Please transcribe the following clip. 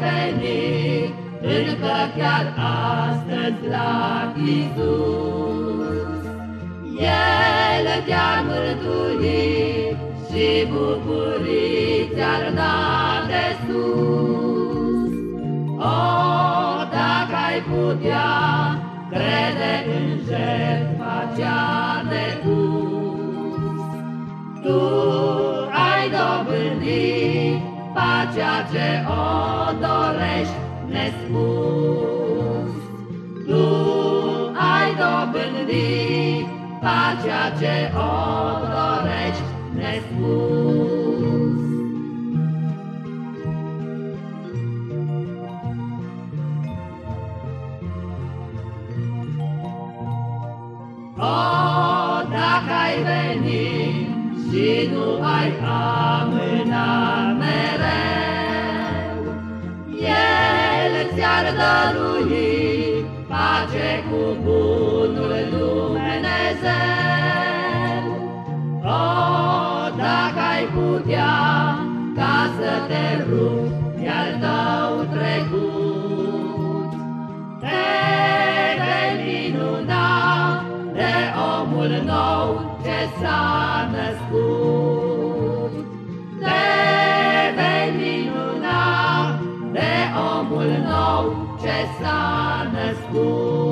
venit încă chiar astăzi la Iisus. El te-ar mărturi și bucurii ți-ar da de sus. O, dacă ai putea crede în jertfa cea de pus, tu ai dobândit pacea ce o dorești nespus. Tu ai dobândit pacea ce o dorești O, dacă ai venit și nu ai amânat ți-ar dărui pace cu bunul Dumnezeu. O, dacă ai putea omul nou ce s-a născut. Te vei minuna de omul nou ce s-a născut.